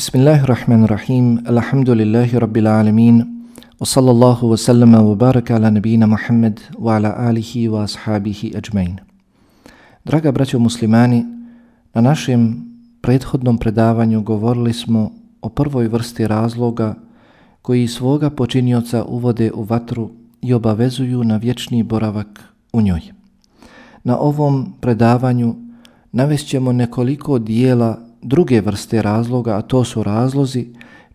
Bismillahirrahmanirrahim. Alhamdulillahi rabbil alamin. Wa sallallahu wa sallama wa baraka ala nabina Muhammad wa ala alihi wa ashabihi ajmain. Draga braćo muslimani, na našem prethodnom predavanju govorili smo o prvoj vrsti razloga koji svoga počinioca uvode u vatru i obavezuju na vječni boravak u njoj. Na ovom predavanju navešćemo nekoliko dijela druge vrste razloga, a to su razlozi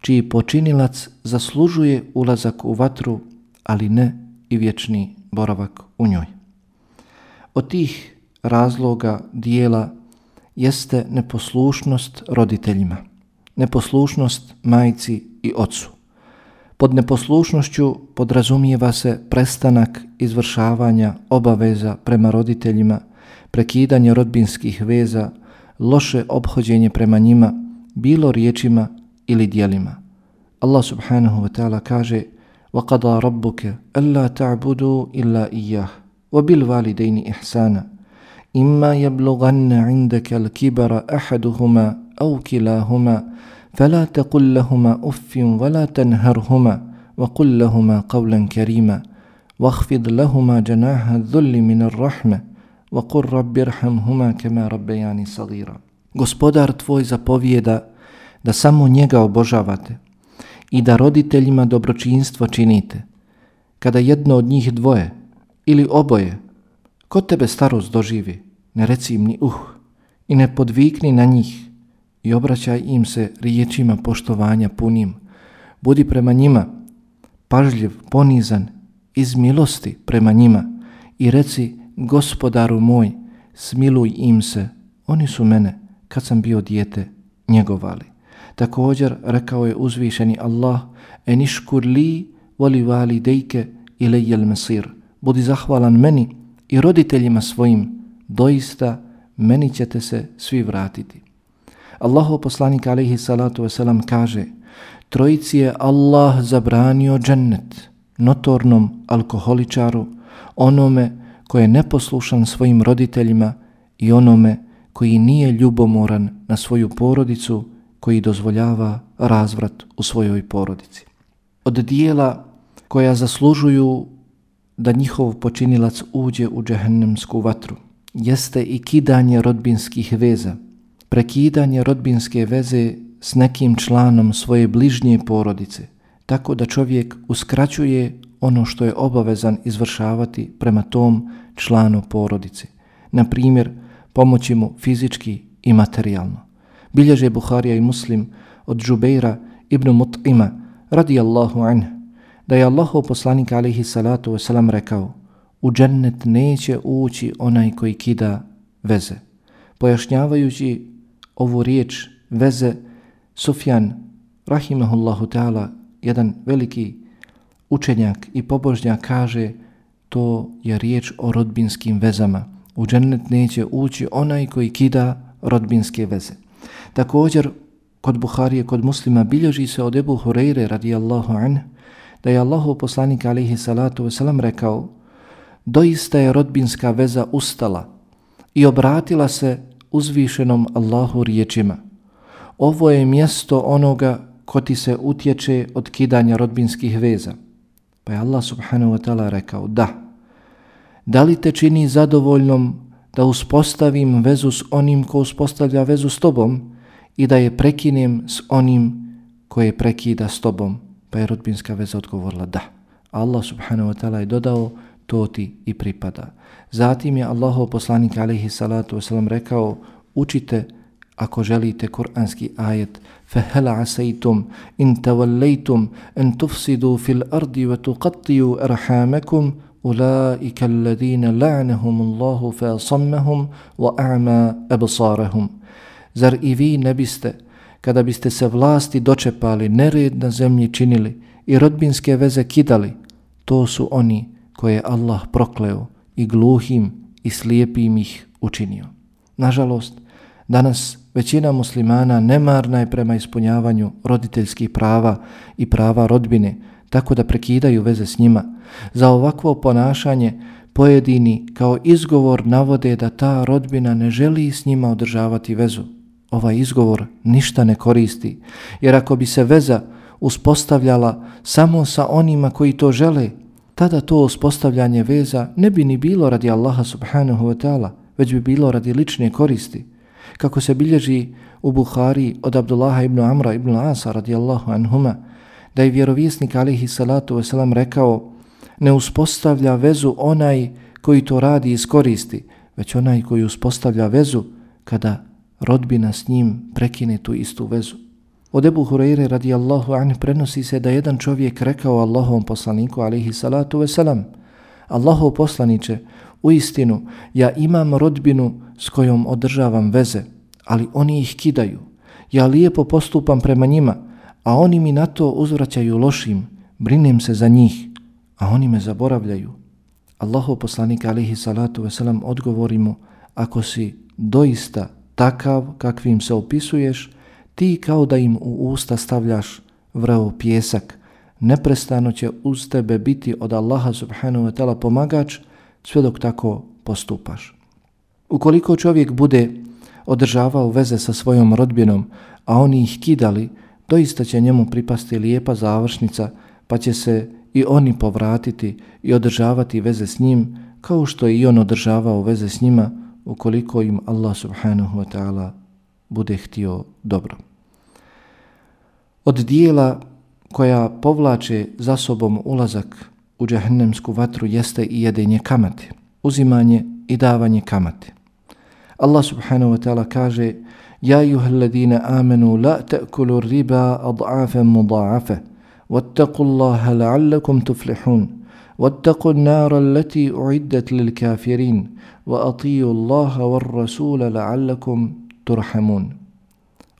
čiji počinilac zaslužuje ulazak u vatru, ali ne i vječni boravak u njoj. Od tih razloga dijela jeste neposlušnost roditeljima, neposlušnost majci i ocu. Pod neposlušnošću podrazumijeva se prestanak izvršavanja obaveza prema roditeljima, prekidanje rodbinskih veza, loše obhođenje prema njima, bilo riječima ili dijelima. Allah subhanahu wa ta'ala kaže وَقَضَى رَبُّكَ أَلَّا تَعْبُدُوا إِلَّا إِيَّهِ وَبِالْوَالِدَيْنِ إِحْسَانًا إِمَّا يَبْلُغَنَّ عِنْدَكَ الْكِبَرَ أَحَدُهُمَا أَوْ كِلَاهُمَا فَلَا تَقُلْ لَهُمَا أُفٍّ وَلَا تَنْهَرْهُمَا وَقُلْ لَهُمَا قَوْلًا كَرِيمًا وَاخْفِضْ لَهُمَا جَنَاحَ الذُّلِّ مِنَ الرَّحْمَةِ وَقُلْ رَبِّ ارْحَمْهُمَا كَمَا رَبَّيَانِ صَغِيرًا Gospodar tvoj zapovijeda da samo njega obožavate i da roditeljima dobročinstvo činite. Kada jedno od njih dvoje ili oboje, ko tebe starost doživi, ne reci im ni uh i ne podvikni na njih i obraćaj im se riječima poštovanja punim. Budi prema njima pažljiv, ponizan, iz milosti prema njima i reci gospodaru moj, smiluj im se, oni su mene kad sam bio dijete njegovali. Također rekao je uzvišeni Allah, eniškur li voli vali dejke ile jel mesir. Budi zahvalan meni i roditeljima svojim, doista meni ćete se svi vratiti. Allahu poslanik alaihi salatu wasalam kaže, trojici je Allah zabranio džennet, notornom alkoholičaru, onome koji je neposlušan svojim roditeljima i onome koji nije ljubomoran na svoju porodicu, koji dozvoljava razvrat u svojoj porodici. Od dijela koja zaslužuju da njihov počinilac uđe u džehennemsku vatru, jeste i kidanje rodbinskih veza, prekidanje rodbinske veze s nekim članom svoje bližnje porodice, tako da čovjek uskraćuje ono što je obavezan izvršavati prema tom članu porodice. Na primjer, pomoći mu fizički i materijalno. Bilježe Buharija i Muslim od Džubeira ibn Mut'ima radijallahu anh da je Allahov poslanik alaihi salatu wasalam rekao u džennet neće ući onaj koji kida veze. Pojašnjavajući ovu riječ veze, Sufjan rahimahullahu ta'ala, jedan veliki učenjak i pobožnjak kaže to je riječ o rodbinskim vezama. U džennet neće ući onaj koji kida rodbinske veze. Također, kod Buharije, kod muslima, bilježi se od Ebu Hureyre radijallahu anh, da je Allahu poslanik alihi salatu wasalam rekao, doista je rodbinska veza ustala i obratila se uzvišenom Allahu riječima. Ovo je mjesto onoga ko ti se utječe od kidanja rodbinskih veza. Pa je Allah subhanahu wa ta'ala rekao, da, da li te čini zadovoljnom da uspostavim vezu s onim ko uspostavlja vezu s tobom i da je prekinem s onim koje prekida s tobom? Pa je rodbinska veza odgovorila da. Allah subhanahu wa ta'ala je dodao to ti i pripada. Zatim je Allahov poslanik alaihi salatu wasalam rekao učite ako želite kuranski ajet فَهَلَ عَسَيْتُمْ إِن تَوَلَّيْتُمْ أَن تُفْسِدُوا فِي الْأَرْضِ وَتُقَطِّيُوا أَرْحَامَكُمْ أُولَٰئِكَ الَّذِينَ لَعْنَهُمُ اللَّهُ فَأَصَمَّهُمْ وَأَعْمَا أَبْصَارَهُمْ Zar i vi ne biste, kada biste se vlasti dočepali, nered na zemlji činili i rodbinske veze kidali, to su oni koje Allah prokleo i gluhim i slijepim ih učinio. Nažalost, danas većina muslimana nemarna je prema ispunjavanju roditeljskih prava i prava rodbine, tako da prekidaju veze s njima. Za ovakvo ponašanje pojedini kao izgovor navode da ta rodbina ne želi s njima održavati vezu. ovaj izgovor ništa ne koristi, jer ako bi se veza uspostavljala samo sa onima koji to žele, tada to uspostavljanje veza ne bi ni bilo radi Allaha subhanahu wa ta'ala, već bi bilo radi lične koristi. Kako se bilježi u Buhari od Abdullaha ibn Amra ibn Asa radijallahu anhuma, da je vjerovjesnik alihi salatu wasalam rekao ne uspostavlja vezu onaj koji to radi i koristi, već onaj koji uspostavlja vezu kada rodbina s njim prekine tu istu vezu. Od Ebu Hureyre radijallahu anh prenosi se da jedan čovjek rekao Allahovom poslaniku alihi salatu wasalam Allahov poslaniće, u istinu ja imam rodbinu s kojom održavam veze, ali oni ih kidaju. Ja lijepo postupam prema njima, a oni mi na to uzvraćaju lošim, brinem se za njih, a oni me zaboravljaju. Allahu poslanik alihi salatu veselam odgovori mu, ako si doista takav kakvim se opisuješ, ti kao da im u usta stavljaš vreo pjesak, neprestano će uz tebe biti od Allaha subhanahu wa ta'ala pomagač sve dok tako postupaš. Ukoliko čovjek bude održavao veze sa svojom rodbinom, a oni ih kidali, doista će njemu pripasti lijepa završnica, pa će se i oni povratiti i održavati veze s njim, kao što i on održavao veze s njima, ukoliko im Allah subhanahu wa ta'ala bude htio dobro. Od dijela koja povlače za sobom ulazak u džahnemsku vatru jeste i jedenje kamate, uzimanje i davanje kamate. Allah subhanahu wa ta'ala kaže Ja juha ladina amenu la ta'kulu riba ad'afe muda'afe wattaku Allaha la'allakum tuflihun wattaku nara allati uiddat lil kafirin wa atiju Allaha war rasula la'allakum turhamun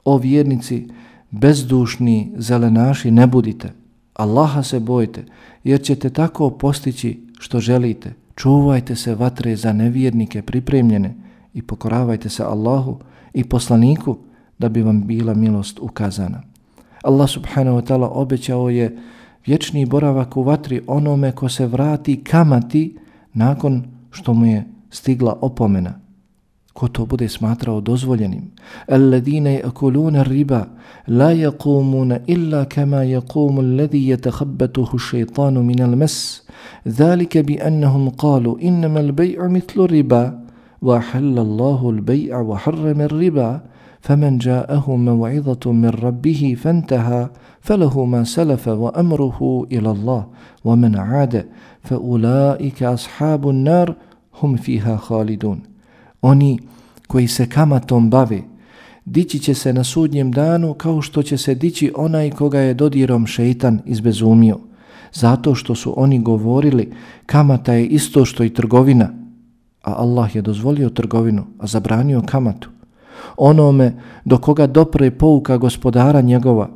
O vjernici, bezdušni zelenaši ne budite, Allaha se bojte, jer ćete tako postići što želite. Čuvajte se vatre za nevjernike pripremljene, i pokoravajte se Allahu i poslaniku da bi vam bila milost ukazana. Allah subhanahu wa ta'ala obećao je vječni boravak u vatri onome ko se vrati kamati nakon što mu je stigla opomena. Ko to bude smatrao dozvoljenim? Alladine yakuluna riba la yaqumuna illa kama yaqumu alladhi yatakhabbatuhu ash-shaytanu min al-mas. Zalika bi annahum qalu innama al-bay'u mithlu riba وحل الله البيع وحرم الربا فمن جاءه موعظة من ربه فانتهى فله ما سلف وأمره إلى الله ومن عاد فأولئك أصحاب النار هم فيها خالدون Oni koji se kamatom bave, dići će se na sudnjem danu kao što će se dići onaj koga je dodirom šeitan izbezumio. Zato što su oni govorili kamata je isto što i trgovina, a Allah je dozvolio trgovinu, a zabranio kamatu. Onome do koga dopre pouka gospodara njegova,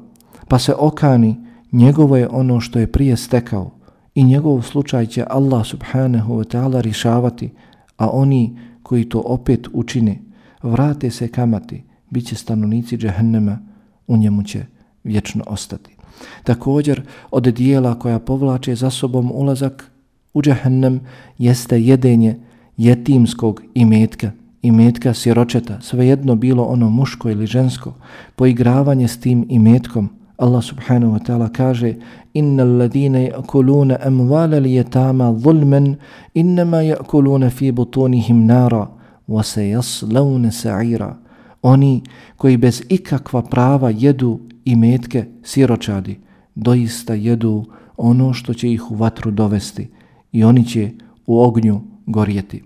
pa se okani, njegovo je ono što je prije stekao i njegov slučaj će Allah subhanahu wa ta'ala rišavati, a oni koji to opet učine, vrate se kamati, bit će stanovnici džehennema, u njemu će vječno ostati. Također, od dijela koja povlače za sobom ulazak u džehennem jeste jedenje jetimskog imetka, imetka siročeta, svejedno bilo ono muško ili žensko, poigravanje s tim imetkom, Allah subhanahu wa ta'ala kaže Inna alladine yakuluna amwala li yatama zulman innama yakuluna fi butunihim nara wa sayaslawna sa'ira Oni koji bez ikakva prava jedu imetke siročadi doista jedu ono što će ih u vatru dovesti i oni će u ognju gorjeti.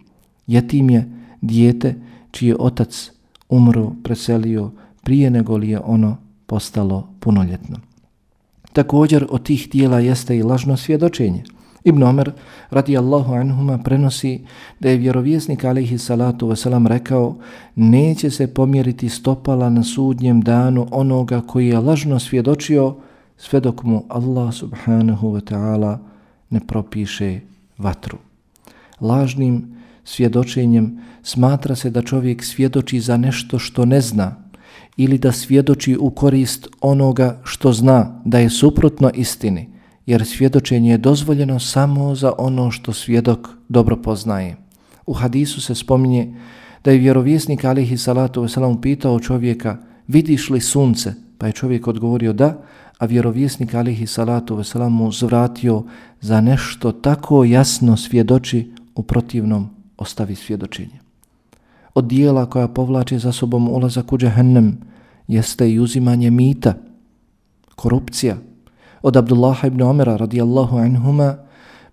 Jetim je dijete čiji je otac umro, preselio prije nego li je ono postalo punoljetno. Također od tih dijela jeste i lažno svjedočenje. Ibn Omer radijallahu anhuma prenosi da je vjerovjesnik alaihi salatu wasalam rekao neće se pomjeriti stopala na sudnjem danu onoga koji je lažno svjedočio sve dok mu Allah subhanahu wa ta'ala ne propiše vatru. Lažnim svjedočenjem smatra se da čovjek svjedoči za nešto što ne zna ili da svjedoči u korist onoga što zna da je suprotno istini, jer svjedočenje je dozvoljeno samo za ono što svjedok dobro poznaje. U hadisu se spominje Da je vjerovjesnik alihi salatu wasalam pitao čovjeka vidiš li sunce? Pa je čovjek odgovorio da, a vjerovjesnik alihi salatu wasalam mu zvratio za nešto tako jasno svjedoči u protivnom ostavi svjedočenje. Od dijela koja povlači za sobom ulazak u džehennem jeste i uzimanje mita, korupcija. Od Abdullaha ibn Omera radijallahu anhuma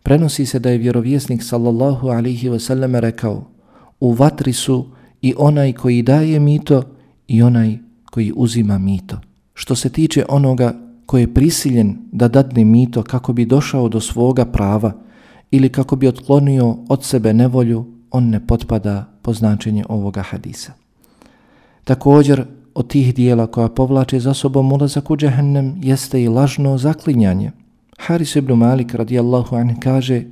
prenosi se da je vjerovjesnik sallallahu alihi wasallam rekao u vatri su i onaj koji daje mito i onaj koji uzima mito. Što se tiče onoga koji je prisiljen da dadne mito kako bi došao do svoga prava ili kako bi otklonio od sebe nevolju, on ne potpada po značenje ovoga hadisa. Također, od tih dijela koja povlače za sobom ulazak u džehennem jeste i lažno zaklinjanje. Haris ibn Malik radijallahu anh kaže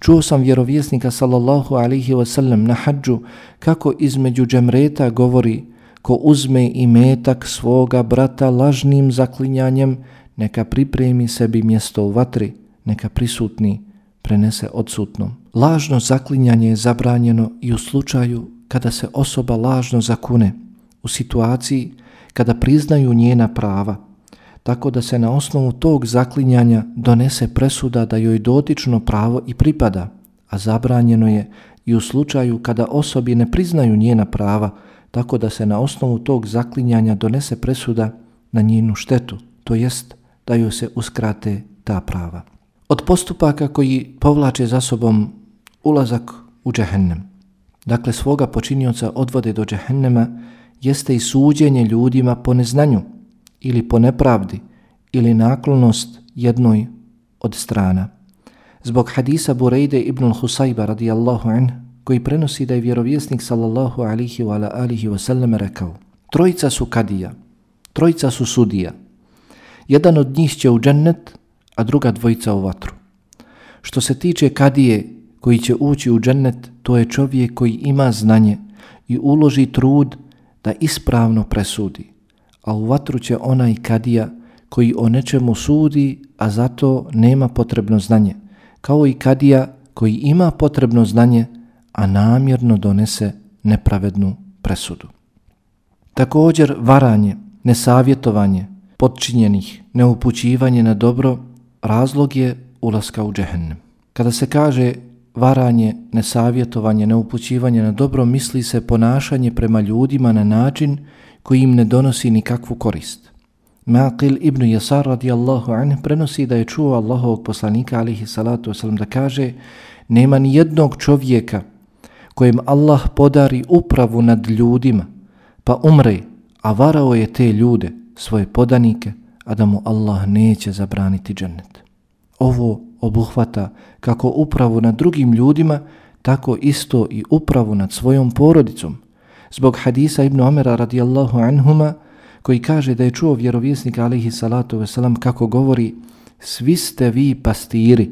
Čuo sam vjerovjesnika sallallahu alihi wasallam na hađu kako između džemreta govori ko uzme i metak svoga brata lažnim zaklinjanjem neka pripremi sebi mjesto u vatri, neka prisutni prenese odsutnom. Lažno zaklinjanje je zabranjeno i u slučaju kada se osoba lažno zakune, u situaciji kada priznaju njena prava, tako da se na osnovu tog zaklinjanja donese presuda da joj dotično pravo i pripada, a zabranjeno je i u slučaju kada osobi ne priznaju njena prava, tako da se na osnovu tog zaklinjanja donese presuda na njenu štetu, to jest da joj se uskrate ta prava. Od postupaka koji povlače za sobom ulazak u džehennem, dakle svoga počinioca odvode do džehennema, jeste i suđenje ljudima po neznanju, ili po nepravdi ili naklonost jednoj od strana. Zbog hadisa Burejde ibn Husayba radijallahu anh, koji prenosi da je vjerovjesnik sallallahu alihi wa ala alihi wa sallam rekao Trojica su kadija, trojica su sudija. Jedan od njih će u džennet, a druga dvojica u vatru. Što se tiče kadije koji će ući u džennet, to je čovjek koji ima znanje i uloži trud da ispravno presudi a u vatru će onaj kadija koji o nečemu sudi, a zato nema potrebno znanje, kao i kadija koji ima potrebno znanje, a namjerno donese nepravednu presudu. Također varanje, nesavjetovanje, podčinjenih, neupućivanje na dobro, razlog je ulaska u džehennem. Kada se kaže varanje, nesavjetovanje, neupućivanje na dobro, misli se ponašanje prema ljudima na način koji im ne donosi nikakvu korist. Maqil ibn Jasar radijallahu anh prenosi da je čuo Allahovog poslanika alihi salatu wasalam da kaže nema ni jednog čovjeka kojem Allah podari upravu nad ljudima pa umre, a varao je te ljude, svoje podanike, a da mu Allah neće zabraniti džennet. Ovo obuhvata kako upravu nad drugim ljudima, tako isto i upravu nad svojom porodicom, zbog hadisa Ibn Omera radijallahu anhuma koji kaže da je čuo vjerovjesnik alihi salatu veselam kako govori svi ste vi pastiri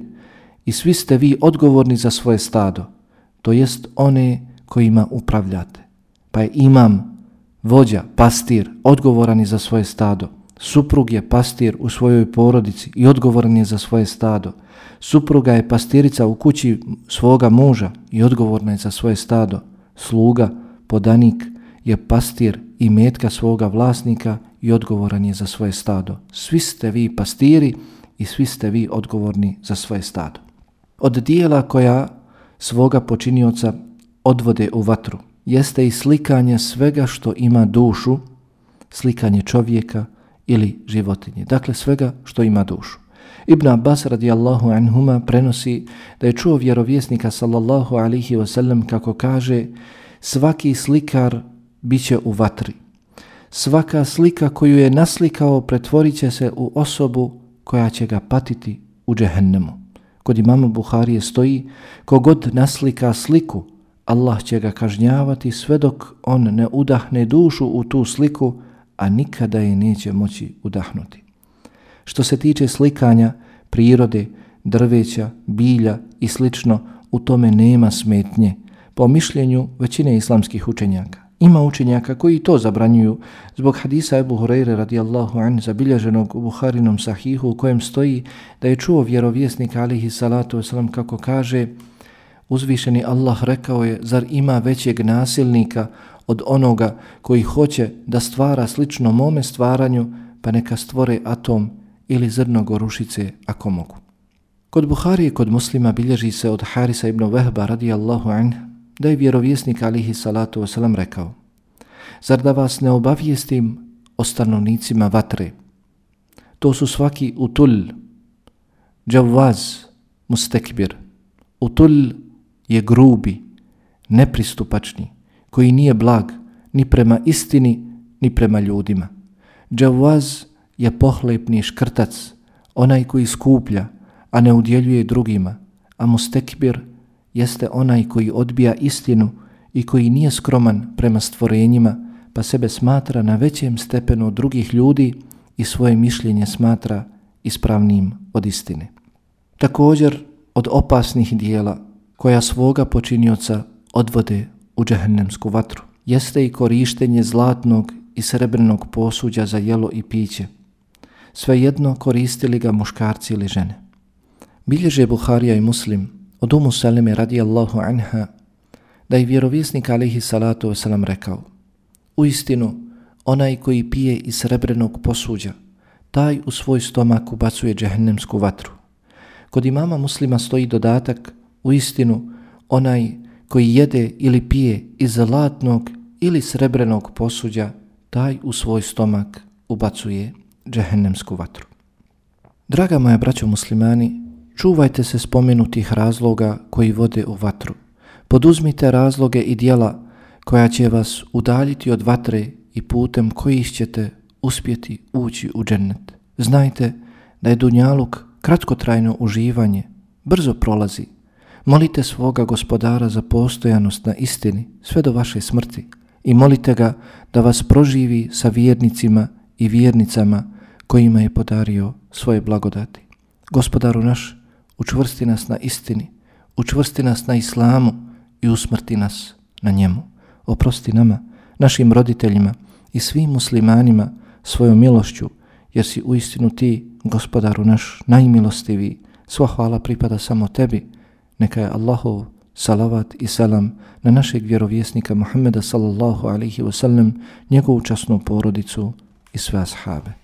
i svi ste vi odgovorni za svoje stado, to jest one kojima upravljate. Pa je imam, vođa, pastir, odgovoran za svoje stado. Suprug je pastir u svojoj porodici i odgovoran je za svoje stado. Supruga je pastirica u kući svoga muža i odgovorna je za svoje stado. Sluga, podanik je pastir i metka svoga vlasnika i odgovoran je za svoje stado. Svi ste vi pastiri i svi ste vi odgovorni za svoje stado. Od dijela koja svoga počinioca odvode u vatru jeste i slikanje svega što ima dušu, slikanje čovjeka ili životinje. Dakle, svega što ima dušu. Ibn Abbas radijallahu anhuma prenosi da je čuo vjerovjesnika sallallahu alihi wasallam kako kaže svaki slikar bit će u vatri. Svaka slika koju je naslikao pretvorit će se u osobu koja će ga patiti u džehennemu. Kod imama Buharije stoji, kogod naslika sliku, Allah će ga kažnjavati sve dok on ne udahne dušu u tu sliku, a nikada je neće moći udahnuti. Što se tiče slikanja, prirode, drveća, bilja i slično, u tome nema smetnje, po mišljenju većine islamskih učenjaka. Ima učenjaka koji to zabranjuju zbog hadisa Ebu Hureyre radijallahu an zabilježenog u Buharinom sahihu u kojem stoji da je čuo vjerovjesnik alihi salatu wasalam kako kaže Uzvišeni Allah rekao je, zar ima većeg nasilnika od onoga koji hoće da stvara slično mome stvaranju, pa neka stvore atom ili zrno gorušice ako mogu. Kod Buhari i kod muslima bilježi se od Harisa ibn Vehba radijallahu anh da je vjerovjesnik alihi salatu wasalam rekao Zar da vas ne obavijestim o stanovnicima vatre? To su svaki utul, džavvaz, mustekbir. Utul je grubi, nepristupačni, koji nije blag ni prema istini, ni prema ljudima. Džavvaz je pohlepni škrtac, onaj koji skuplja, a ne udjeljuje drugima, a mustekbir jeste onaj koji odbija istinu i koji nije skroman prema stvorenjima, pa sebe smatra na većem stepenu od drugih ljudi i svoje mišljenje smatra ispravnim od istine. Također, od opasnih dijela koja svoga počinioca odvode u džehennemsku vatru, jeste i korištenje zlatnog i srebrnog posuđa za jelo i piće, svejedno koristili ga muškarci ili žene. Bilježe Buharija i Muslim od Umu Salime radijallahu anha da je vjerovjesnik alihi salatu wasalam rekao U istinu, onaj koji pije iz srebrenog posuđa, taj u svoj stomak ubacuje džehennemsku vatru. Kod imama muslima stoji dodatak, u istinu, onaj koji jede ili pije iz zlatnog ili srebrenog posuđa, taj u svoj stomak ubacuje džehennemsku vatru. Draga moja braćo muslimani, čuvajte se spomenutih razloga koji vode u vatru. Poduzmite razloge i dijela koja će vas udaljiti od vatre i putem koji ćete uspjeti ući u džennet. Znajte da je dunjaluk kratkotrajno uživanje, brzo prolazi. Molite svoga gospodara za postojanost na istini sve do vaše smrti i molite ga da vas proživi sa vjernicima i vjernicama kojima je podario svoje blagodati. Gospodaru naš, učvrsti nas na istini, učvrsti nas na islamu i usmrti nas na njemu. Oprosti nama, našim roditeljima i svim muslimanima svojom milošću, jer si u istinu ti, gospodaru naš, najmilostiviji. Sva hvala pripada samo tebi. Neka je Allahov salavat i salam na našeg vjerovjesnika Muhammeda sallallahu alaihi wasallam, njegovu časnu porodicu i sve ashabe.